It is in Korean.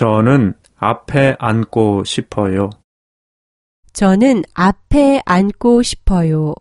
저는 앞에 앉고 싶어요. 저는 앞에 앉고 싶어요.